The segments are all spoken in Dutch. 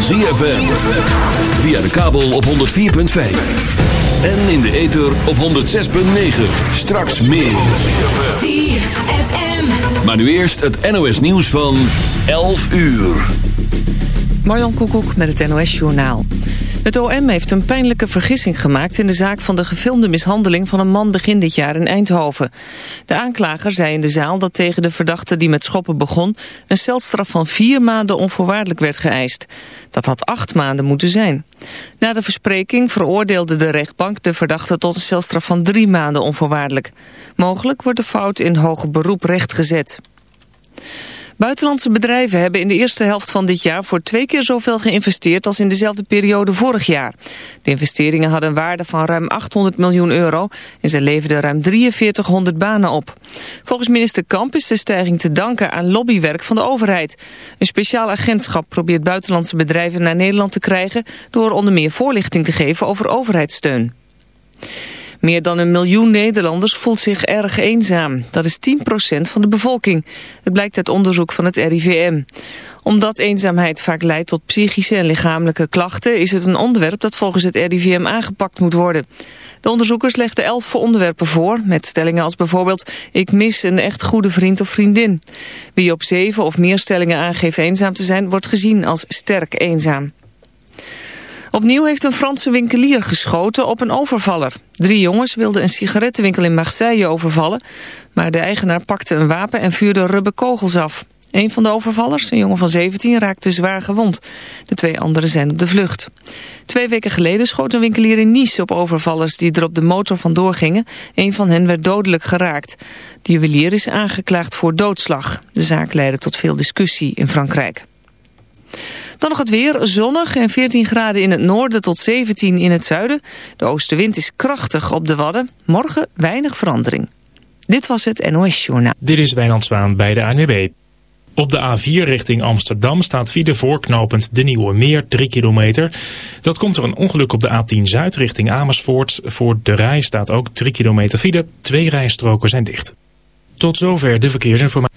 van ZFM. Via de kabel op 104.5. En in de ether op 106.9. Straks meer. ZFM. Maar nu eerst het NOS nieuws van 11 uur. Marjan Koekoek met het NOS Journaal. Het OM heeft een pijnlijke vergissing gemaakt in de zaak van de gefilmde mishandeling van een man begin dit jaar in Eindhoven. De aanklager zei in de zaal dat tegen de verdachte die met schoppen begon een celstraf van vier maanden onvoorwaardelijk werd geëist. Dat had acht maanden moeten zijn. Na de verspreking veroordeelde de rechtbank de verdachte tot een celstraf van drie maanden onvoorwaardelijk. Mogelijk wordt de fout in hoger beroep rechtgezet. Buitenlandse bedrijven hebben in de eerste helft van dit jaar voor twee keer zoveel geïnvesteerd als in dezelfde periode vorig jaar. De investeringen hadden een waarde van ruim 800 miljoen euro en ze leverden ruim 4300 banen op. Volgens minister Kamp is de stijging te danken aan lobbywerk van de overheid. Een speciaal agentschap probeert buitenlandse bedrijven naar Nederland te krijgen door onder meer voorlichting te geven over overheidssteun. Meer dan een miljoen Nederlanders voelt zich erg eenzaam. Dat is 10% van de bevolking. Het blijkt uit onderzoek van het RIVM. Omdat eenzaamheid vaak leidt tot psychische en lichamelijke klachten... is het een onderwerp dat volgens het RIVM aangepakt moet worden. De onderzoekers legden elf onderwerpen voor... met stellingen als bijvoorbeeld... ik mis een echt goede vriend of vriendin. Wie op zeven of meer stellingen aangeeft eenzaam te zijn... wordt gezien als sterk eenzaam. Opnieuw heeft een Franse winkelier geschoten op een overvaller. Drie jongens wilden een sigarettenwinkel in Marseille overvallen... maar de eigenaar pakte een wapen en vuurde rubberkogels af. Een van de overvallers, een jongen van 17, raakte zwaar gewond. De twee anderen zijn op de vlucht. Twee weken geleden schoot een winkelier in Nice op overvallers... die er op de motor vandoor gingen. Een van hen werd dodelijk geraakt. De juwelier is aangeklaagd voor doodslag. De zaak leidde tot veel discussie in Frankrijk. Dan nog het weer, zonnig en 14 graden in het noorden tot 17 in het zuiden. De oostenwind is krachtig op de Wadden. Morgen weinig verandering. Dit was het NOS Journaal. Dit is Wijnand Zwaan bij de ANWB. Op de A4 richting Amsterdam staat file voorknopend de Nieuwe Meer 3 kilometer. Dat komt door een ongeluk op de A10 Zuid richting Amersfoort. Voor de rij staat ook 3 kilometer file. Twee rijstroken zijn dicht. Tot zover de verkeersinformatie.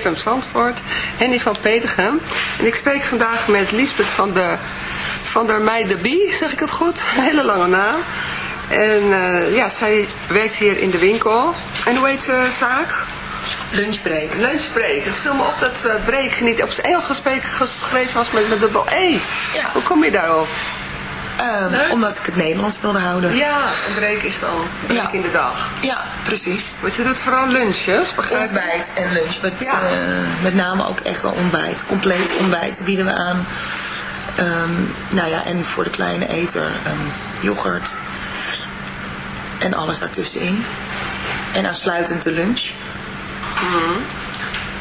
CFM Zandvoort, Henny van Petergem. En ik spreek vandaag met Lisbeth van der, van der Meijdenbie, zeg ik het goed? Een hele lange naam. En eh, ja, zij werkt hier in de winkel. En hoe heet de zaak? Lunchbreak. Lunchbreak. Het viel me op dat eh, break niet op zijn Engels gesprek- geschreven was met, met dubbel E. Ja. Hoe kom je daarop? Ehm, Omdat ik het Nederlands wilde houden. Ja, een break is dan een break Ja. in de dag. Ja, precies. Want je doet vooral lunches, begrijp ik? Ontbijt en lunch. Met, Ja. eh, met name ook echt wel ontbijt. Compleet ontbijt bieden we aan. Ehm, nou ja, en voor de kleine eter ehm, yoghurt. En alles daartussenin. En aansluitend de lunch.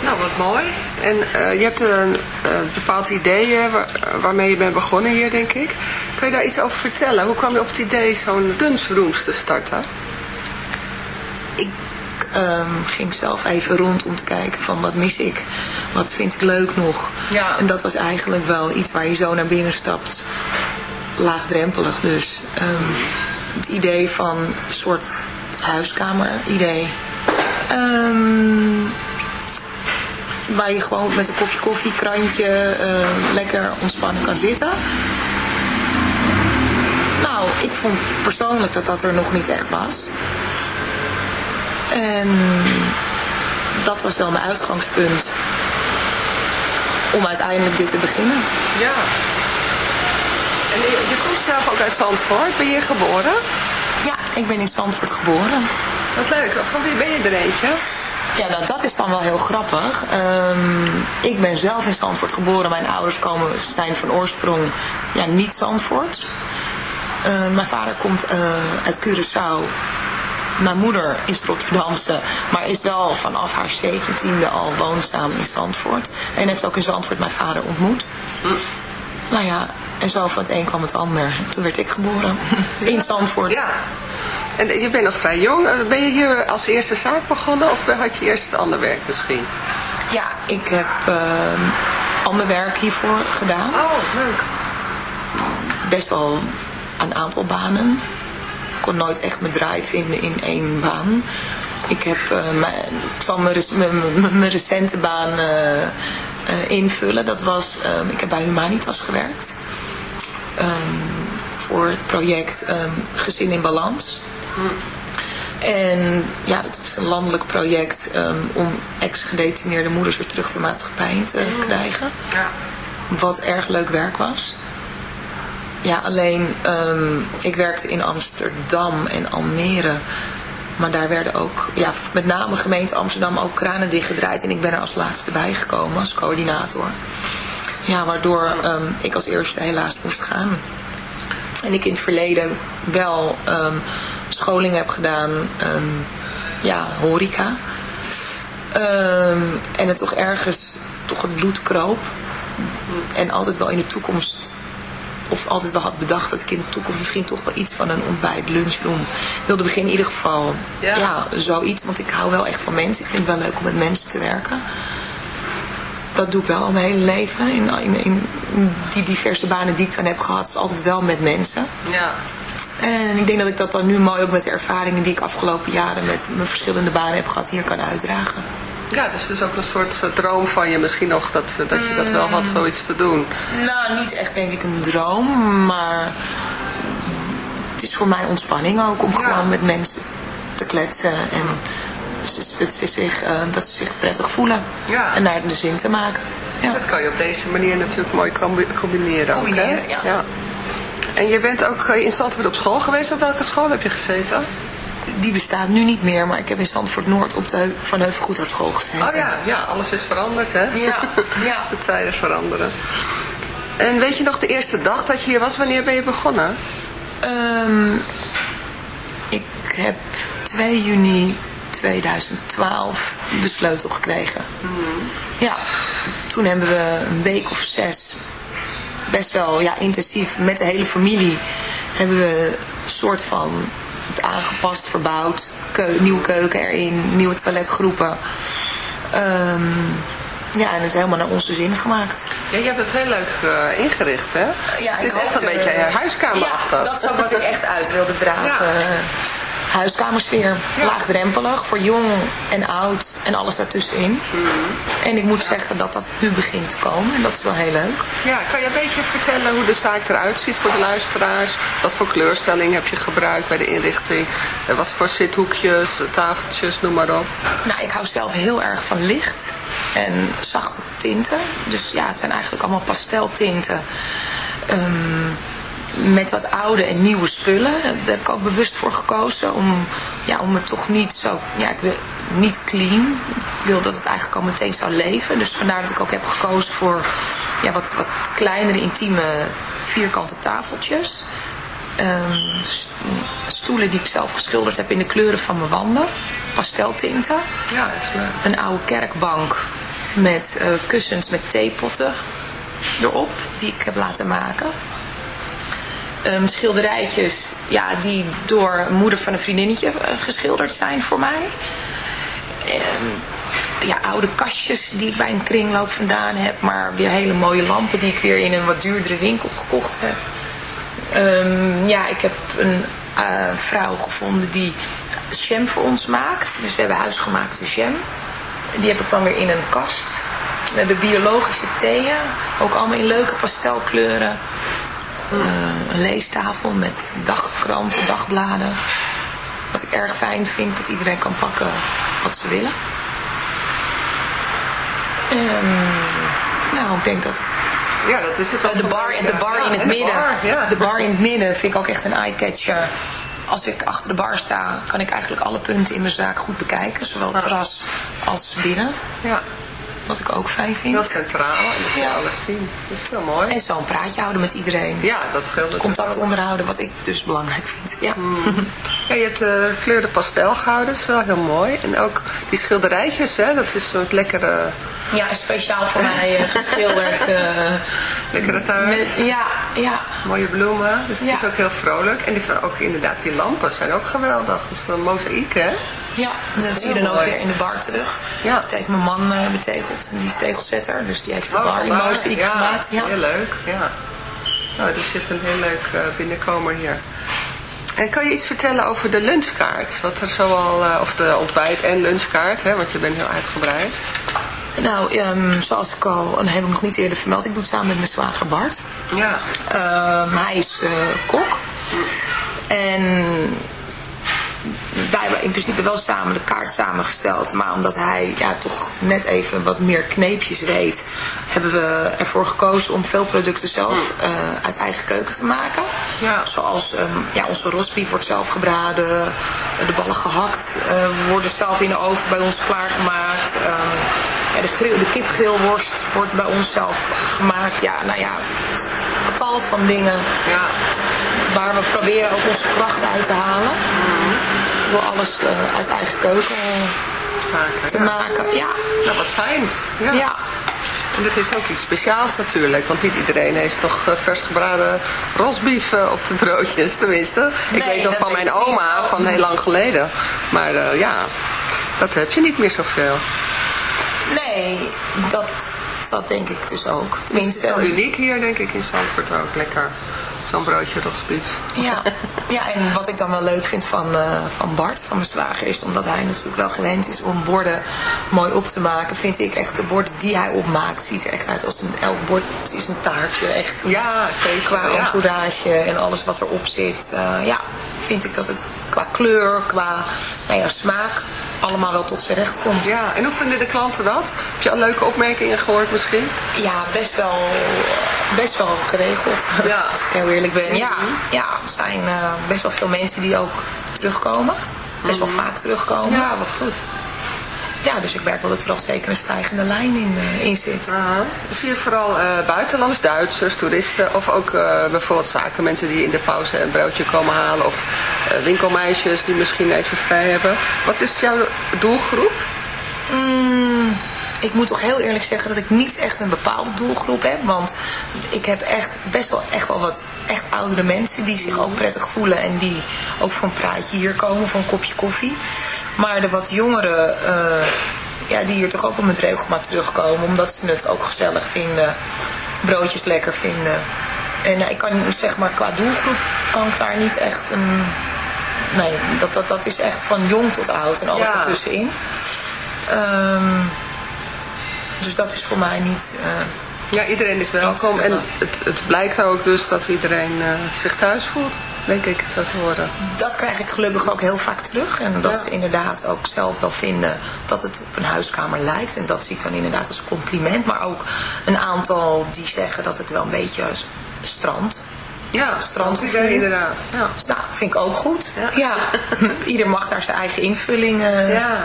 Nou, wat mooi. En eh, je hebt een eh, bepaald idee waar- waarmee je bent begonnen hier, denk ik. Kun je daar iets over vertellen? Hoe kwam je op het idee zo'n lunchrooms te starten? Ik ehm, ging zelf even rond om te kijken van wat mis ik. Wat vind ik leuk nog. Ja. En dat was eigenlijk wel iets waar je zo naar binnen stapt. Laagdrempelig dus. Ehm, het idee van een soort huiskamer idee. Ehm, waar je gewoon met een kopje koffie, krantje, eh, lekker ontspannen kan zitten. Nou, ik vond persoonlijk dat dat er nog niet echt was. En dat was wel mijn uitgangspunt om uiteindelijk dit te beginnen. Ja. En je, je komt zelf ook uit Zandvoort. Ben je geboren? Ja, ik ben in Zandvoort geboren. Wat leuk. Van wie ben je er eentje? Ja, nou, dat is dan wel heel grappig. Ehm, ik ben zelf in Zandvoort geboren. Mijn ouders komen, zijn van oorsprong ja, niet Zandvoort. Uh, mijn vader komt uh, uit Curaçao. Mijn moeder is Rotterdamse, maar is wel vanaf haar zeventiende al woonzaam in Zandvoort. En heeft ook in Zandvoort mijn vader ontmoet. Nou ja, en zo van het een kwam het ander. Toen werd ik geboren in Zandvoort. Ja. En je bent nog vrij jong. Eh, ben je hier als eerste zaak begonnen of had je eerst ander werk misschien? Ja, ik heb uh, ander werk hiervoor gedaan. Oh, leuk. Best wel een aantal banen. Ik kon nooit echt mijn draai vinden in één baan. Ik heb uh, mijn, ik zal mijn, mijn, mijn recente baan uh, uh, invullen. Dat was, um, ik heb bij Humanitas gewerkt. Um, voor het project um, Gezin in Balans. En ja, dat is een landelijk project um, om ex-gedetineerde moeders weer terug de maatschappij in te krijgen. Ja. Wat erg leuk werk was. Ja, alleen um, ik werkte in Amsterdam en Almere. Maar daar werden ook, ja, met name gemeente Amsterdam ook kranen dichtgedraaid. En ik ben er als laatste bijgekomen als coördinator. Ja, waardoor um, ik als eerste helaas moest gaan. En ik in het verleden wel um, scholing heb gedaan, um, ja, horeca. Um, en het toch ergens, toch het bloed kroop. En altijd wel in de toekomst, of altijd wel had bedacht dat ik in de toekomst misschien toch wel iets van een ontbijt, lunchroom wilde beginnen. In ieder geval, ja. ja, zoiets. Want ik hou wel echt van mensen. Ik vind het wel leuk om met mensen te werken. Dat doe ik wel al mijn hele leven. In, in, in die diverse banen die ik dan heb gehad, is altijd wel met mensen. Ja. En ik denk dat ik dat dan nu mooi ook met de ervaringen die ik afgelopen jaren met mijn verschillende banen heb gehad hier kan uitdragen. Ja, dus het is ook een soort droom van je misschien nog dat, dat je dat wel had, zoiets te doen. Nou, niet echt denk ik een droom, maar het is voor mij ontspanning ook om ja. gewoon met mensen te kletsen en het ze zich, uh, dat ze zich prettig voelen ja. en naar de zin te maken. Ja. Dat kan je op deze manier natuurlijk mooi combineren. Combineren, ook, hè? ja. En je bent ook in Zandvoort op school geweest. Op welke school heb je gezeten? Die bestaat nu niet meer, maar ik heb in Zandvoort Noord op de Van Heuvel Goedhartschool gezeten. Oh ja, ja, alles is veranderd hè? Ja, ja. De tijden veranderen. En weet je nog de eerste dag dat je hier was? Wanneer ben je begonnen? Um, ik heb 2 juni 2012 de sleutel gekregen. Mm. Ja, toen hebben we een week of zes best wel ja, intensief met de hele familie hebben we een soort van het aangepast, verbouwd. Keu nieuwe keuken erin, nieuwe toiletgroepen. Um, ja, en het helemaal naar onze zin gemaakt. Ja, je hebt het heel leuk uh, ingericht, hè? Ja, het is echt een uh, beetje huiskamerachtig. Ja, dat is ook wat ik echt uit wilde dragen. Ja. Huiskamersfeer, ja. laagdrempelig, voor jong en oud en alles daartussenin. Mm. En ik moet zeggen dat dat nu begint te komen en dat is wel heel leuk. Ja, kan je een beetje vertellen hoe de zaak eruit ziet voor de luisteraars? Wat voor kleurstelling heb je gebruikt bij de inrichting? Wat voor zithoekjes, tafeltjes, noem maar op. Nou, ik hou zelf heel erg van licht en zachte tinten. Dus ja, het zijn eigenlijk allemaal pasteltinten. Um, met wat oude en nieuwe spullen. Daar heb ik ook bewust voor gekozen. Om, ja, om het toch niet zo... Ja, ik wil niet clean. Ik wil dat het eigenlijk al meteen zou leven. Dus vandaar dat ik ook heb gekozen voor ja, wat, wat kleinere, intieme, vierkante tafeltjes. Um, stoelen die ik zelf geschilderd heb in de kleuren van mijn wanden. Pasteltinten. Ja, echt leuk. Een oude kerkbank met uh, kussens met theepotten erop. Die ik heb laten maken um, schilderijtjes ja, die door moeder van een vriendinnetje uh, geschilderd zijn voor mij. Um, ja, oude kastjes die ik bij een kringloop vandaan heb. Maar weer hele mooie lampen die ik weer in een wat duurdere winkel gekocht heb. Um, ja, ik heb een uh, vrouw gevonden die jam voor ons maakt. Dus we hebben huisgemaakte jam. Die heb ik dan weer in een kast. We hebben biologische theeën. Ook allemaal in leuke pastelkleuren. Uh, een leestafel met dagkranten, dagbladen. Wat ik erg fijn vind, dat iedereen kan pakken wat ze willen. Um, nou, ik denk dat Ja, dat is het ook de bar, de bar Ja, in het en de midden. bar, ja. De bar in het midden vind ik ook echt een eye-catcher. Als ik achter de bar sta, kan ik eigenlijk alle punten in mijn zaak goed bekijken. Zowel terras als binnen. Ja, Wat ik ook fijn vind. heel centraal. En je Ja. alles zien. Dat is heel mooi. En zo een praatje houden met iedereen. Ja, dat scheelt natuurlijk Contact ook. onderhouden, wat ik dus belangrijk vind. Ja. Ja, je hebt de kleur de pastel gehouden, dat is wel heel mooi. En ook die schilderijtjes, hè, dat is zo'n lekkere, Ja, speciaal voor mij eh, geschilderd. eh, lekkere taart. met, ja, ja. Mooie bloemen, dus Ja. het is ook heel vrolijk. En die, ook inderdaad, die lampen zijn ook geweldig. Dat is een mozaïek, hè? Ja, en dat zie je dan ook weer in de bar terug. Ja. Dat heeft mijn man eh, betegeld. En die is tegelzetter, dus die heeft de Oh, bar in ja, gemaakt. Ja. heel leuk, ja. Nou, dus je hebt een heel leuk eh, binnenkomer hier. En kan je iets vertellen over de lunchkaart? Wat er zoal, eh of de ontbijt- en lunchkaart, hè? Want je bent heel uitgebreid. Nou, ehm, zoals ik al, en heb ik nog niet eerder vermeld, ik doe het samen met mijn zwager Bart. Ja. Ehm, hij is kok. En wij hebben in principe wel samen de kaart samengesteld. Maar omdat hij ja, toch net even wat meer kneepjes weet... hebben we ervoor gekozen om veel producten zelf eh, uit eigen keuken te maken. Ja. Zoals ehm, ja, onze rosbief wordt zelf gebraden. De ballen gehakt eh, worden zelf in de oven bij ons klaargemaakt. Ehm, ja, de, grill, de kipgrillworst wordt bij ons zelf gemaakt. Ja, nou ja, een tal van dingen Ja. waar we proberen ook onze kracht uit te halen. Door alles eh, uit eigen keuken Maken, te ja. maken. Ja, Nou, wat fijn. Ja. ja. En dat is ook iets speciaals natuurlijk, want niet iedereen heeft toch eh, vers gebraden rosbief eh, op de broodjes, tenminste. Ik Nee, weet nog van mijn oma van heel lang geleden. Maar eh, ja, dat heb je niet meer zoveel. Nee, dat, dat denk ik dus ook. Het is Tenminste, wel uniek hier, denk ik, in Zandvoort ook. Lekker, zo'n broodje rosbief. Ja. ja, en wat ik dan wel leuk vind van, eh, van Bart, van mijn slager, is omdat hij natuurlijk wel gewend is om borden mooi op te maken, vind ik echt de borden die hij opmaakt, ziet er echt uit als een, elk bord is een taartje, echt. Ja, feestje. Qua ja. entourage en alles wat erop zit. eh, ja, vind ik dat het qua kleur, qua nou ja, smaak, allemaal wel tot zijn recht komt. Ja, en hoe vinden de klanten dat? Heb je al leuke opmerkingen gehoord misschien? Ja, best wel, best wel geregeld. Ja. Als ik heel eerlijk ben. Ja, ja er zijn eh, best wel veel mensen die ook terugkomen. Best wel vaak terugkomen. Ja, wat goed. Ja, dus ik merk wel dat er wel zeker een stijgende lijn in, eh, in zit. Zie je vooral eh, buitenlands, Duitsers, toeristen of ook bijvoorbeeld zakenmensen die in de pauze een broodje komen halen of winkelmeisjes die misschien even vrij hebben. Wat is jouw doelgroep? Mm, ik moet toch heel eerlijk zeggen dat ik niet echt een bepaalde doelgroep heb. Want ik heb echt best wel echt wel wat echt oudere mensen die zich ook prettig voelen. En die ook voor een praatje hier komen, voor een kopje koffie. Maar de wat jongeren, eh, ja, die hier toch ook wel met regelmaat terugkomen. Omdat ze het ook gezellig vinden. Broodjes lekker vinden. En eh, ik kan zeg maar qua doelgroep kan ik daar niet echt een... Nee, dat, dat, dat is echt van jong tot oud en alles Ja. ertussenin. Ehm, dus dat is voor mij niet... eh, Ja, iedereen is welkom en het, het blijkt ook dus dat iedereen eh, zich thuis voelt, denk ik, zo te horen. dat krijg ik gelukkig ook heel vaak terug. En dat Ja. ze inderdaad ook zelf wel vinden dat het op een huiskamer lijkt. En dat zie ik dan inderdaad als compliment. Maar ook een aantal die zeggen dat het wel een beetje strand. Ja, Strandgevoel. idee inderdaad. Ja. Dus nou, vind ik ook goed. Ja. Ja. Ieder mag daar zijn eigen invulling eh, Ja.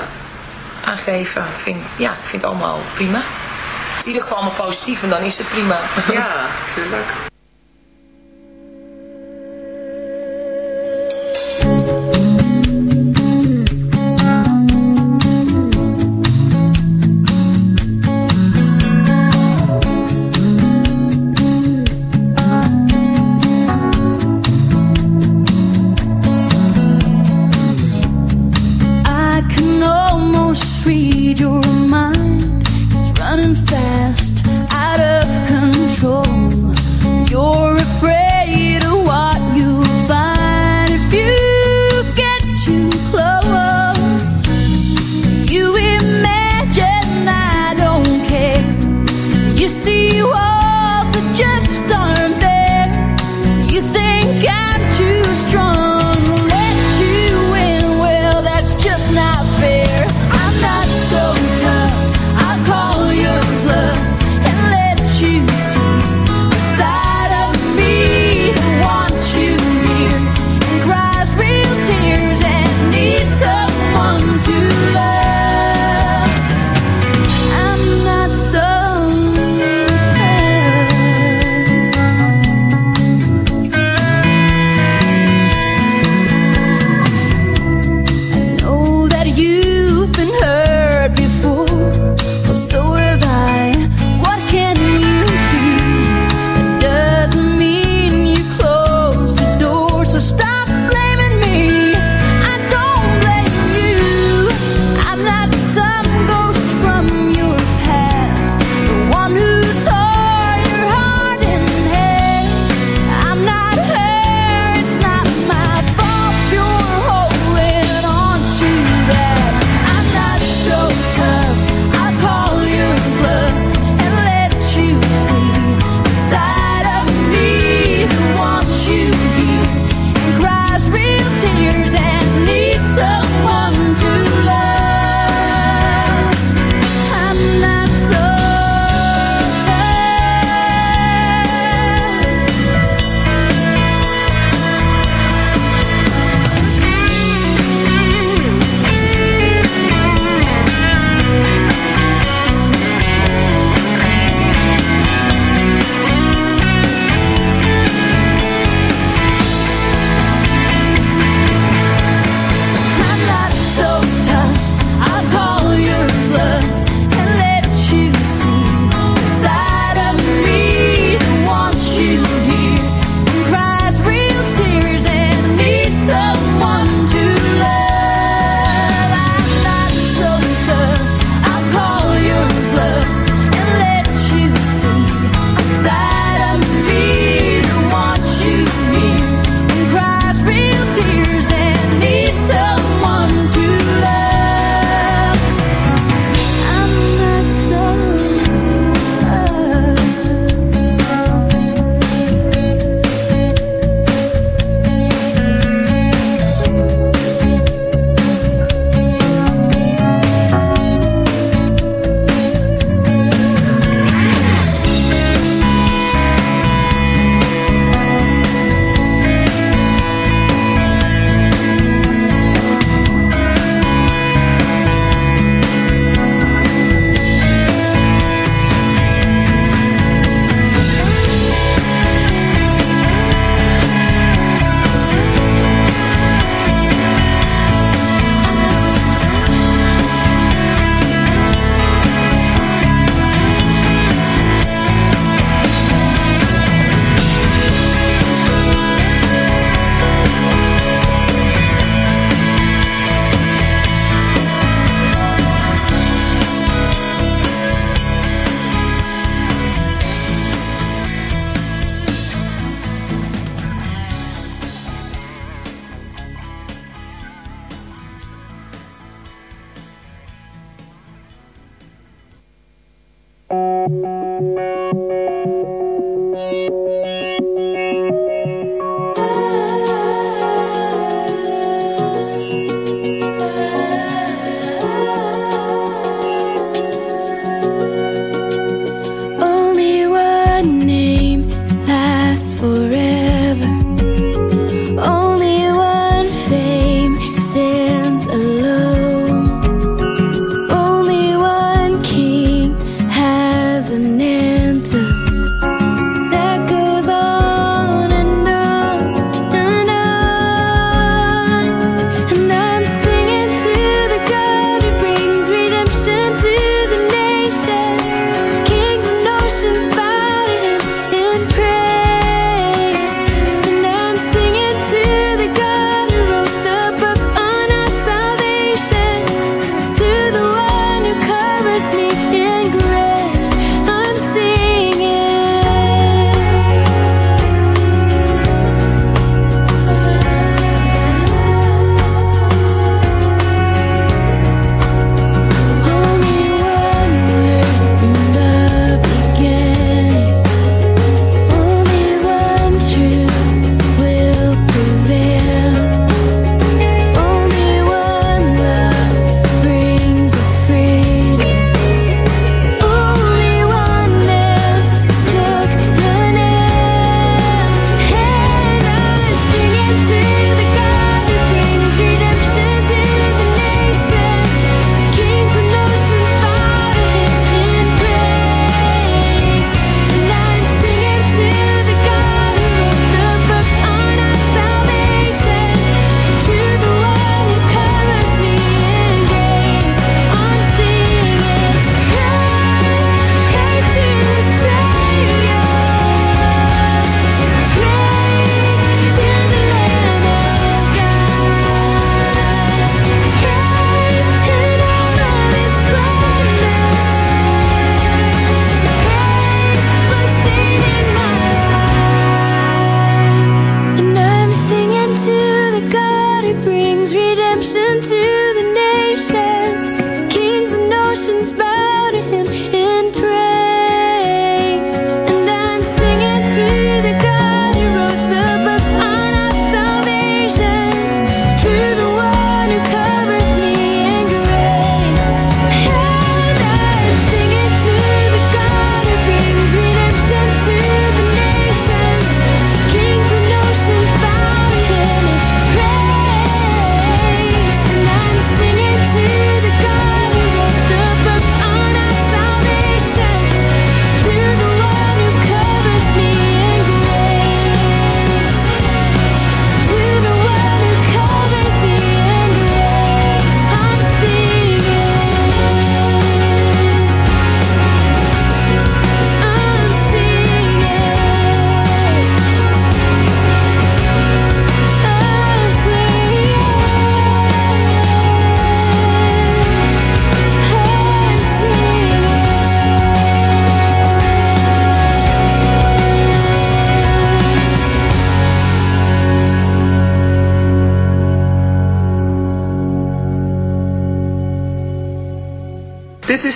Aan geven. Ik vind, ja, ik vind het allemaal prima. Het is in ieder geval allemaal positief en dan is het prima. ja, tuurlijk.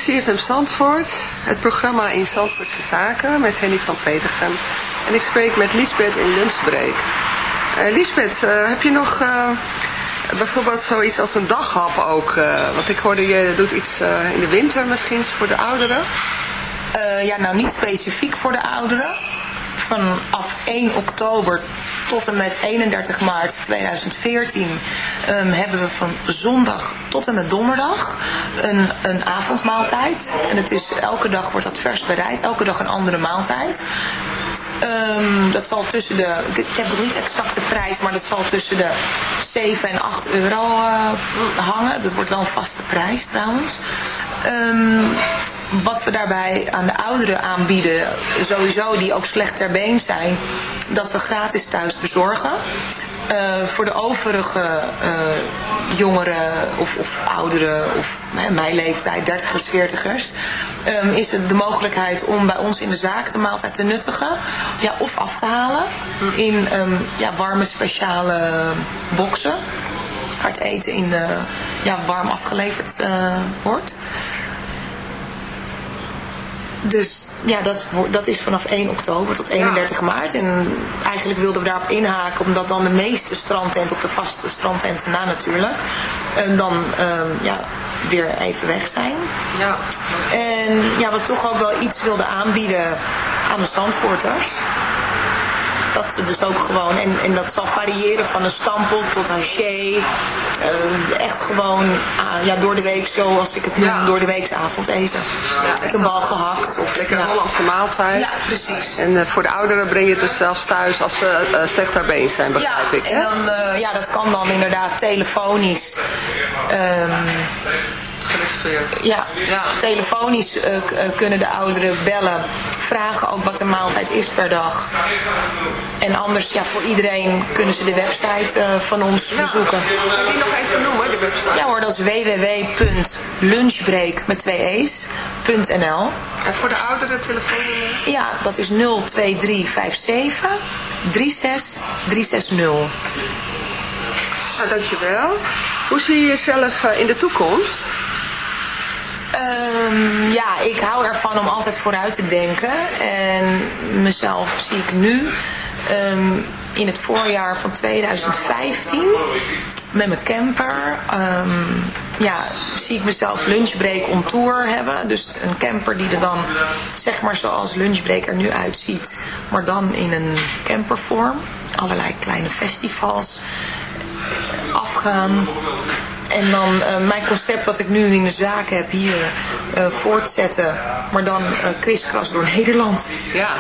CFM Zandvoort, het programma in Zandvoortse Zaken met Henny van Petergem. En ik spreek met Lisbeth in lunchbreak. Uh, Lisbeth, uh, heb je nog uh, bijvoorbeeld zoiets als een daghap ook? want ik hoorde je doet iets in de winter misschien voor de ouderen. ja, nou niet specifiek voor de ouderen. Vanaf 1 oktober tot en met 31 maart 2014 um, hebben we van zondag tot en met donderdag een, een avondmaaltijd. En het is, elke dag wordt dat vers bereid, elke dag een andere maaltijd. Um, dat zal tussen de, ik, heb nog niet exact de prijs, maar dat zal tussen de 7 en 8 euro uh, hangen. Dat wordt wel een vaste prijs trouwens. Um, wat we daarbij aan de ouderen aanbieden, sowieso die ook slecht ter been zijn, dat we gratis thuis bezorgen. Uh, voor de overige uh, jongeren of, of ouderen of hè, mijn leeftijd, dertigers, veertigers, um, is het de mogelijkheid om bij ons in de zaak de maaltijd te nuttigen ja, of af te halen in um, ja, warme speciale boxen. Het eten in uh, ja, warm afgeleverd wordt. Dus ja, dat, dat is vanaf 1 oktober tot 31 maart. En eigenlijk wilden we daarop inhaken, omdat dan de meeste strandtenten op de vaste strandtenten na natuurlijk, en dan ehm, ja, weer even weg zijn. Ja. En ja, we toch ook wel iets wilden aanbieden aan de Zandvoorters. Dat ze dus ook gewoon, en, en dat zal variëren van een stampel tot haché. eh, echt gewoon ah, ja, door de week, zoals ik het noem, Ja. door de weekse avondeten. Met een bal gehakt. Of, Lekker ja. Hollandse maaltijd. Ja, precies. En eh, voor de ouderen breng je het dus zelfs thuis als ze eh, slecht ter been zijn, Ja, begrijp ik. en Hè? dan, eh, ja, dat kan dan inderdaad telefonisch. ehm, Gereserveerd. ja, Ja. telefonisch eh, eh, kunnen de ouderen bellen. Vragen ook wat de maaltijd is per dag. En anders, ja, voor iedereen kunnen ze de website eh, van ons bezoeken. Kan je die nog even noemen, de website? Ja hoor, dat is www.lunchbreak met twee e's.nl. En voor de oudere telefoonnummer? Ja, dat is 02357 36360. Nou, dankjewel. Hoe zie je jezelf in de toekomst? Ehm, ja, ik hou ervan om altijd vooruit te denken. En mezelf zie ik nu ehm, in het voorjaar van 2015 met mijn camper. ehm, ja, zie ik mezelf lunchbreak on tour hebben. Dus een camper die er dan, zeg maar zoals lunchbreak er nu uitziet, maar dan in een campervorm. Allerlei kleine festivals afgaan. En dan eh, mijn concept wat ik nu in de zaak heb hier eh, voortzetten. Maar dan eh kriskras door Nederland. Ja.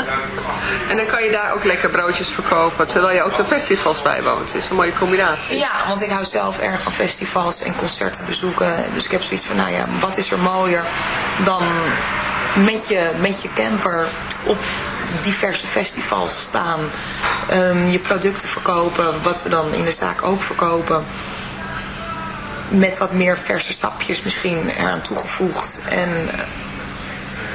en dan kan je daar ook lekker broodjes verkopen, terwijl je ook de festivals bijwoont. Het is een mooie combinatie. Ja, want ik hou zelf erg van festivals en concerten bezoeken. Dus ik heb zoiets van, nou ja, wat is er mooier dan met je, met je camper op diverse festivals staan. Ehm, je producten verkopen, wat we dan in de zaak ook verkopen. Met wat meer verse sapjes misschien eraan toegevoegd. En eh,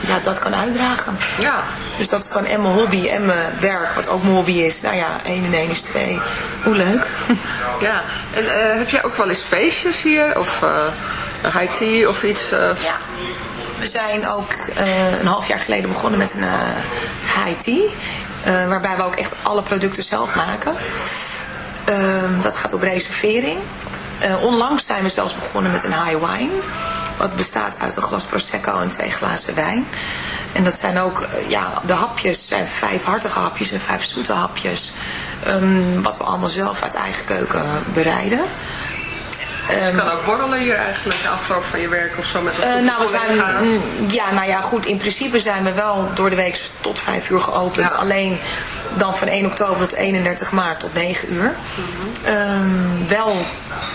ja, dat kan uitdragen. Ja. Dus dat is dan en mijn hobby en mijn werk, wat ook mijn hobby is. Nou ja, 1 en 1 is 2. Hoe leuk. Ja. En eh, heb jij ook wel eens feestjes hier? Of een high tea of iets? Ja. We zijn ook een half jaar geleden begonnen met een high tea. waarbij we ook echt alle producten zelf maken. Ehm, dat gaat op reservering. Eh, onlangs zijn we zelfs begonnen met een high wine. Wat bestaat uit een glas prosecco en twee glazen wijn. En dat zijn ook, eh, ja, de hapjes zijn vijf hartige hapjes en vijf zoete hapjes. Ehm, wat we allemaal zelf uit eigen keuken bereiden. Je kan ook borrelen hier eigenlijk, de afloop van je werk of zo met een groep nou, we zijn, mm, ja, nou ja, goed. In principe zijn we wel door de week tot 5 uur geopend. Ja. Alleen dan van 1 oktober tot 31 maart tot 9 uur. Ehm, wel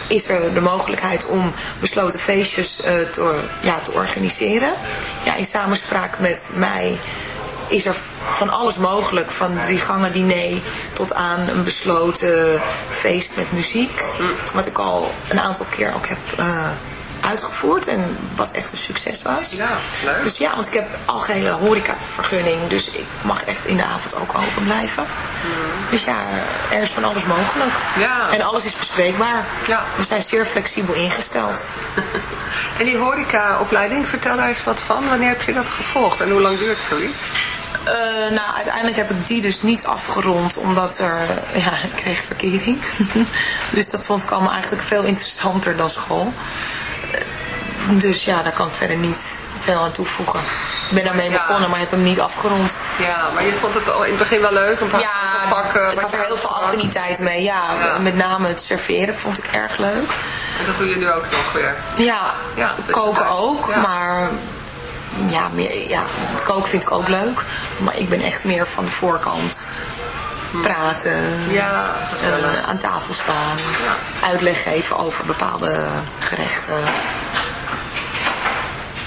is er de mogelijkheid om besloten feestjes eh, te, ja, te organiseren. Ja, in samenspraak met mij is er van alles mogelijk. Van drie gangen diner tot aan een besloten feest met muziek. Wat ik al een aantal keer ook heb eh, uitgevoerd. En wat echt een succes was. Ja, leuk. Dus ja, want ik heb algehele horecavergunning. Dus ik mag echt in de avond ook open blijven. Dus ja, er is van alles mogelijk. Ja. En alles is bespreekbaar. Ja. We zijn zeer flexibel ingesteld. En die horecaopleiding, vertel daar eens wat van. Wanneer heb je dat gevolgd en hoe lang duurt zoiets? Eh, nou, uiteindelijk heb ik die dus niet afgerond, omdat er, eh, ja, ik kreeg verkering. dus dat vond ik allemaal eigenlijk veel interessanter dan school. Eh, dus ja, daar kan ik verder niet veel aan toevoegen. Ik ben daarmee Ja. begonnen, maar heb hem niet afgerond. Ja, maar je vond het al in het begin wel leuk, een paar Ja, vakken. ik had er heel veel affiniteit mee. Ja, Ja. met name het serveren vond ik erg leuk. En dat doe je nu ook nog weer. Ja, Ja, dus koken ook, maar ja, meer, ja, koken vind ik ook leuk. Maar ik ben echt meer van de voorkant. Praten, Ja, eh, aan tafel staan, uitleg geven over bepaalde gerechten.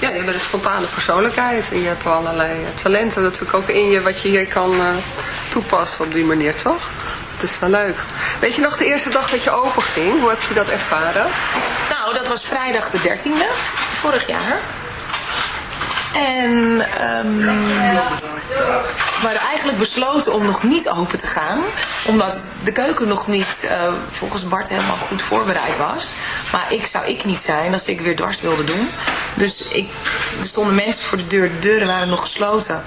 Ja, je bent een spontane persoonlijkheid. En je hebt allerlei eh, talenten natuurlijk ook in je, wat je hier kan eh, toepassen op die manier, toch? Het is wel leuk. Weet je nog de eerste dag dat je open ging? Hoe heb je dat ervaren? Nou, dat was vrijdag de 13e vorig jaar. En ehm, we hadden eigenlijk besloten om nog niet open te gaan. Omdat de keuken nog niet, eh, volgens Bart, helemaal goed voorbereid was. Maar ik zou ik niet zijn als ik weer dwars wilde doen. Dus ik, er stonden mensen voor de deur. De deuren waren nog gesloten.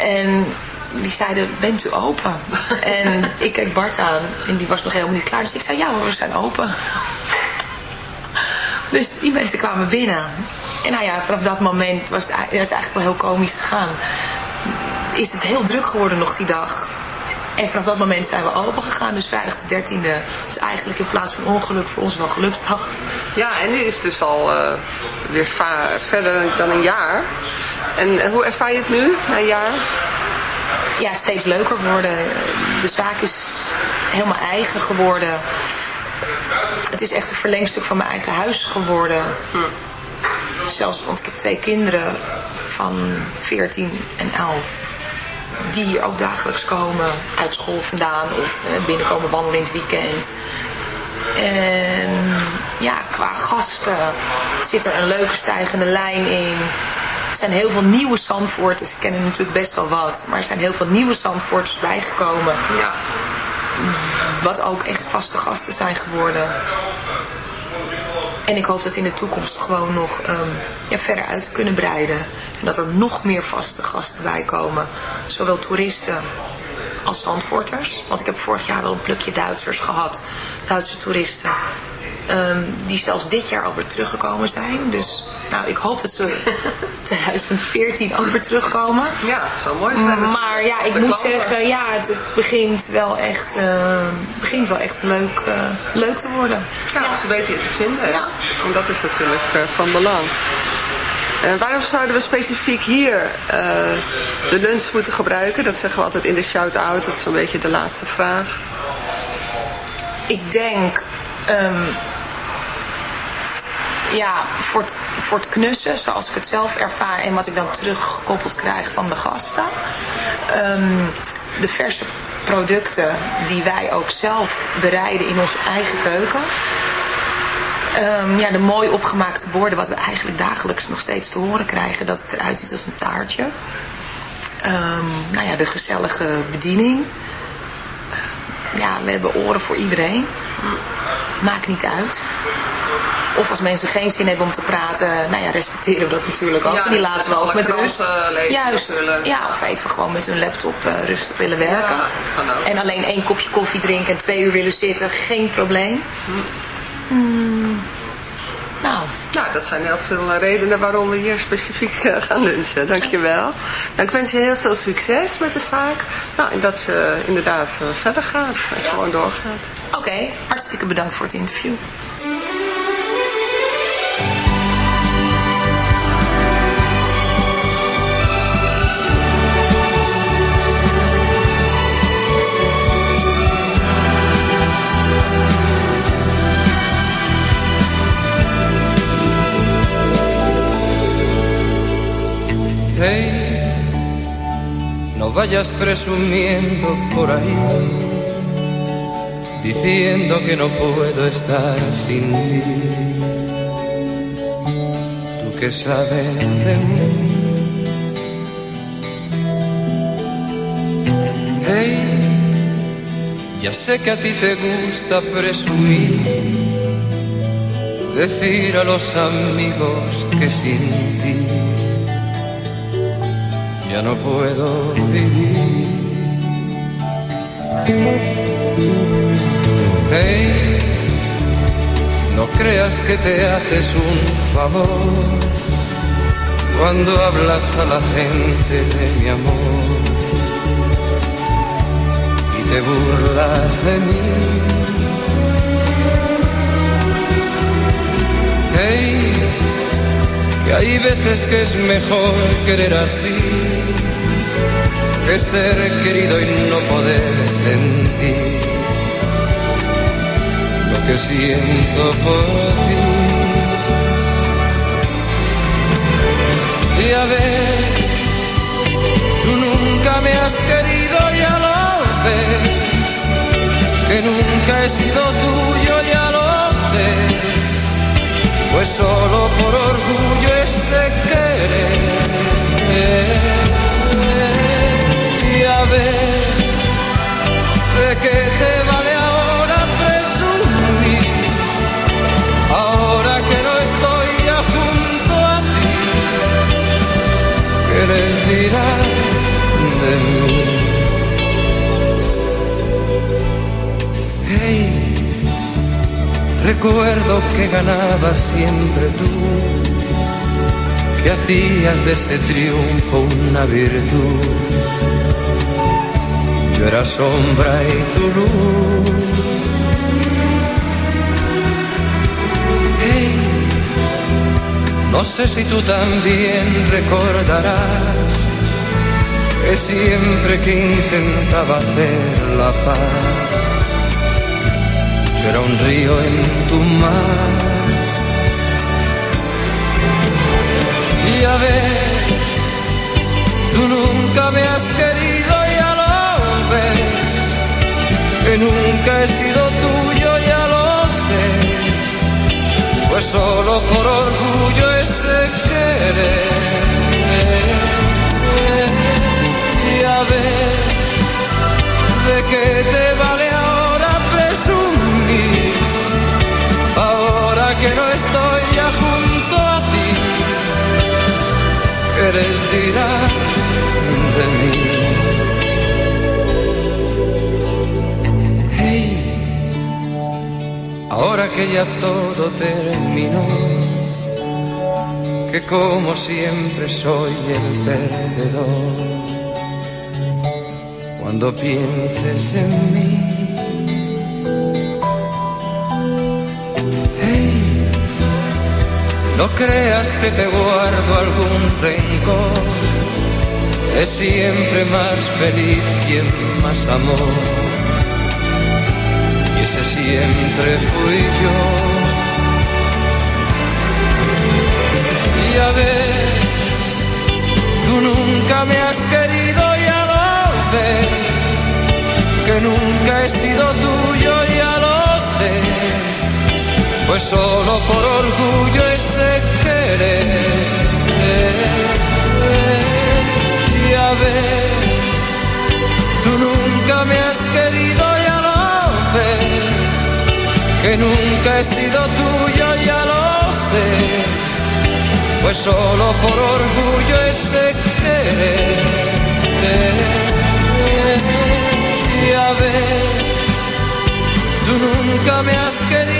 En die zeiden, bent u open? En ik keek Bart aan en die was nog helemaal niet klaar. Dus ik zei, ja hoor, we zijn open. Dus die mensen kwamen binnen. En nou ja, vanaf dat moment was het, is eigenlijk wel heel komisch gegaan. Is het heel druk geworden nog die dag. En vanaf dat moment zijn we open gegaan. Dus vrijdag de 13e is eigenlijk in plaats van ongeluk voor ons wel geluksdag. Ja, en nu is het dus al uh, weer verder dan een jaar. En hoe ervaar je het nu, na een jaar? Ja, steeds leuker worden. De zaak is helemaal eigen geworden. Het is echt een verlengstuk van mijn eigen huis geworden. Hm. Zelfs, want ik heb twee kinderen van 14 en 11 die hier ook dagelijks komen uit school vandaan of binnenkomen wandelen in het weekend. En ja, qua gasten zit er een leuke stijgende lijn in. Er zijn heel veel nieuwe Zandvoorters. Ik ken er natuurlijk best wel wat. Maar er zijn heel veel nieuwe Zandvoorters bijgekomen. Ja. Wat ook echt vaste gasten zijn geworden. En ik hoop dat in de toekomst gewoon nog ja, verder uit te kunnen breiden. En dat er nog meer vaste gasten bij komen. Zowel toeristen als Zandvoorters. Want ik heb vorig jaar al een plukje Duitsers gehad. Duitse toeristen. Um, die zelfs dit jaar alweer teruggekomen zijn. Dus nou, ik hoop dat ze 2014 ook weer terugkomen. Ja, zou mooi zijn. Maar ja, ik moet zeggen, ja, het begint wel echt, uh, begint wel echt leuk, uh, leuk te worden. Ja, ja. ze weten je te vinden. Ja. En dat is natuurlijk uh, van belang. En waarom zouden we specifiek hier de lunch moeten gebruiken? Dat zeggen we altijd in de shout-out. Dat is zo'n beetje de laatste vraag. Ik denk... Um, ja, voor het, voor het knussen, zoals ik het zelf ervaar en wat ik dan teruggekoppeld krijg van de gasten. Um, de verse producten die wij ook zelf bereiden in onze eigen keuken. Um, ja, de mooi opgemaakte borden, wat we eigenlijk dagelijks nog steeds te horen krijgen, dat het eruit ziet als een taartje. Um, nou ja, de gezellige bediening. ja, we hebben oren voor iedereen. Maakt niet uit. Of als mensen geen zin hebben om te praten, nou ja, respecteren we dat natuurlijk ook. Ja, die laten we ook met rust. Juist. Natuurlijk. Ja, of even gewoon met hun laptop uh, rustig willen werken. Ja, en alleen één kopje koffie drinken en twee uur willen zitten, geen probleem. Mm. Nou. Nou, dat zijn heel veel redenen waarom we hier specifiek uh, gaan lunchen. Dankjewel. Nou, ik wens je heel veel succes met de zaak. Nou, en dat je uh, inderdaad verder gaat en ja. gewoon doorgaat. Oké, okay, hartstikke bedankt voor het interview. Hey, no vayas presumiendo por ahí, diciendo que no puedo estar sin ti. Tú que sabes de mí. Hey, ya sé que a ti te gusta presumir, decir a los amigos que sin ti ya no puedo vivir. Hey, no creas que te haces un favor cuando hablas a la gente de mi amor y te burlas de mí. Hey, que hay veces que es mejor querer así que ser querido y no poder sentir que siento por ti. Y a ver, tú nunca me has querido, ya lo ves, que nunca he sido tuyo, ya lo sé, pues solo por orgullo ese querer ver de qué te vale dirás de mí? Hey, recuerdo que ganabas siempre tú, que hacías de ese triunfo una virtud. Yo era sombra y tu luz. No sé si tú también recordarás que siempre que intentaba hacer la paz, yo era un río en tu mar. Y a ver, tú nunca me has querido, ya lo ves, que nunca he sido tuyo, ya lo sé, pues solo por orgullo ese querer. Y a ver, ¿de qué te vale ahora presumir? Ahora que no estoy ya junto a ti, ¿qué les dirás de mí? Hey, ahora que ya todo terminó, que como siempre soy el perdedor cuando pienses en mí. Hey, no creas que te guardo algún rencor, es siempre más feliz quien más amor, y ese siempre fui yo. A ver, tú nunca me has querido, ya lo ves que nunca he sido tuyo, ya lo sé. Pues solo por orgullo ese querer. Y a ver, tú nunca me has querido, ya lo ves. Que nunca he sido tuyo, ya lo sé. Pues solo por orgullo ese querer. Y a ver, tú nunca me has querido,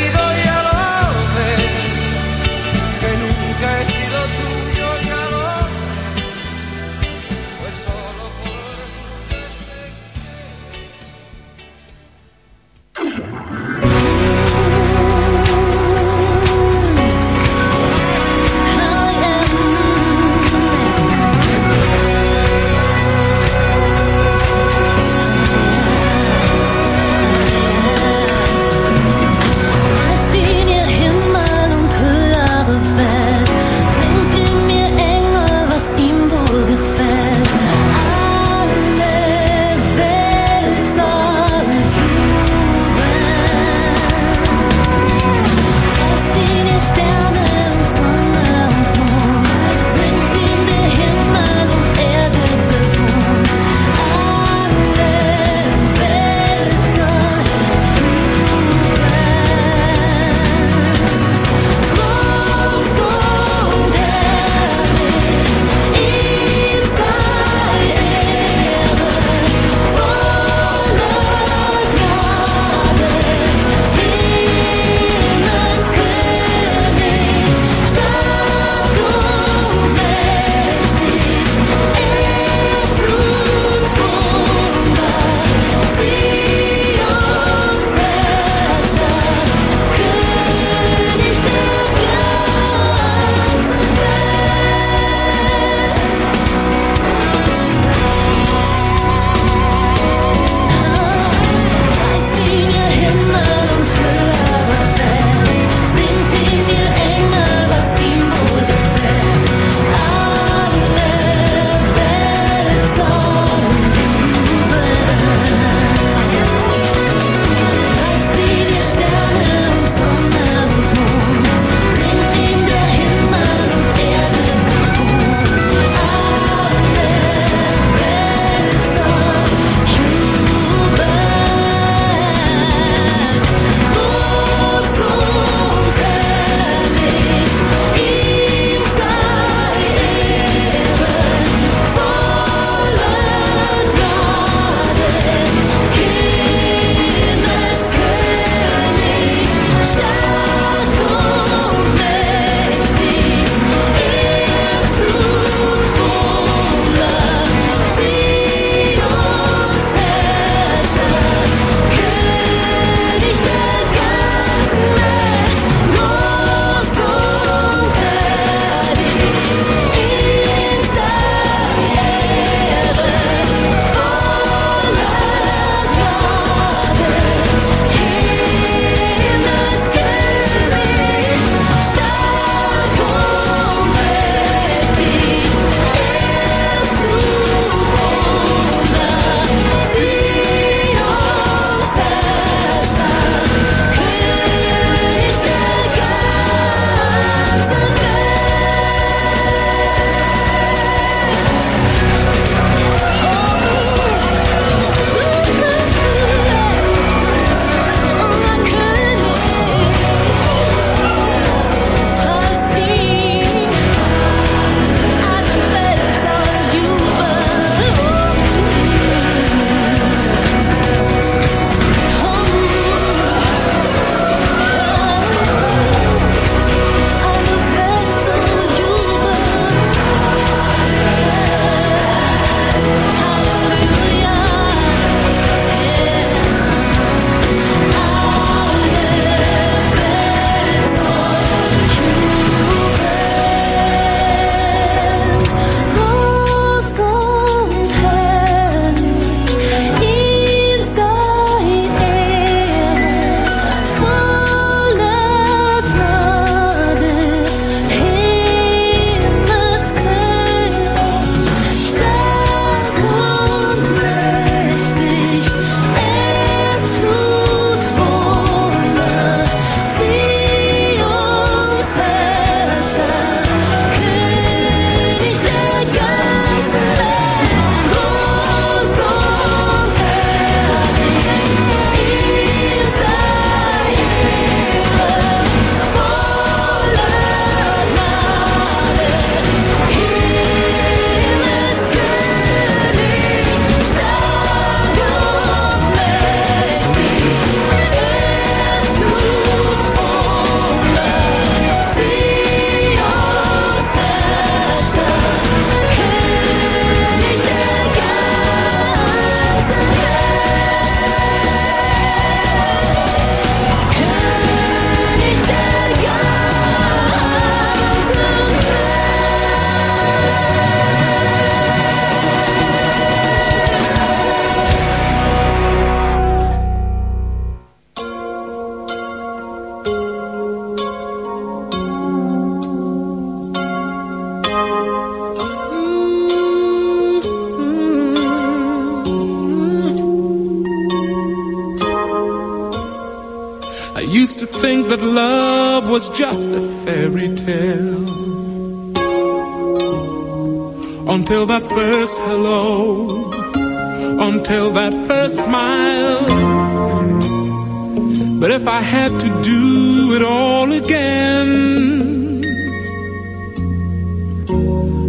again,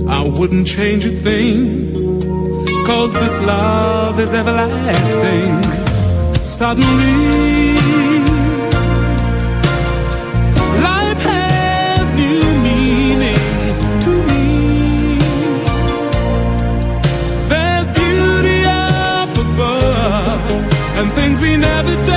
I wouldn't change a thing. Cause this love is everlasting. Suddenly, life has new meaning to me. There's beauty up above, and things we never take